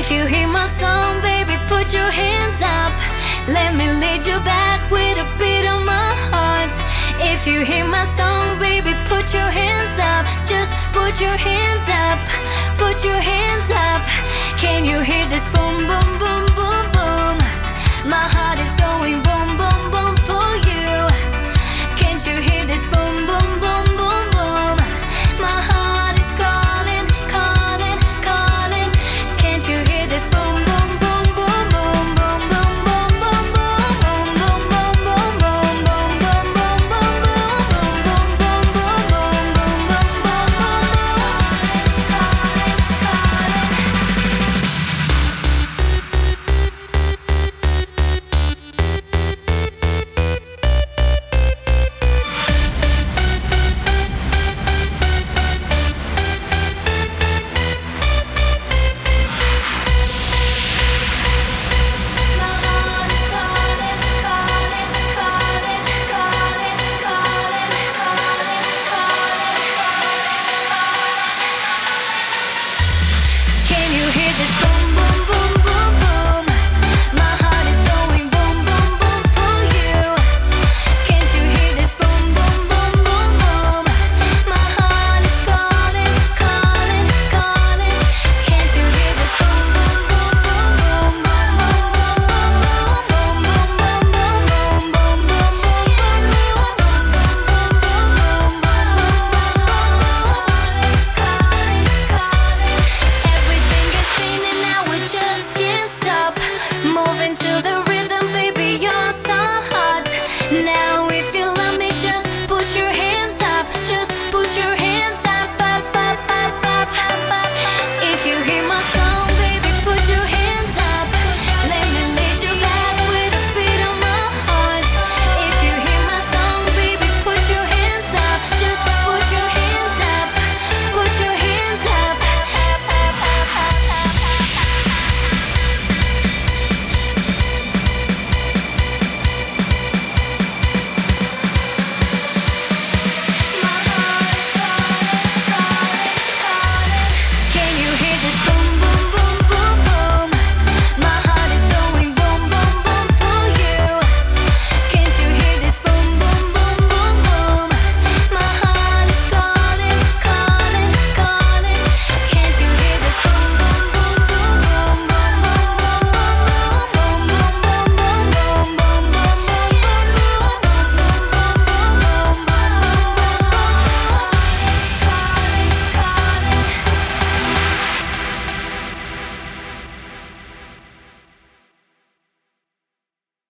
If you hear my song, baby, put your hands up. Let me lead you back with a beat on my heart. If you hear my song, baby, put your hands up. Just put your hands up. Put your hands up. Can you hear this boom, boom, boom?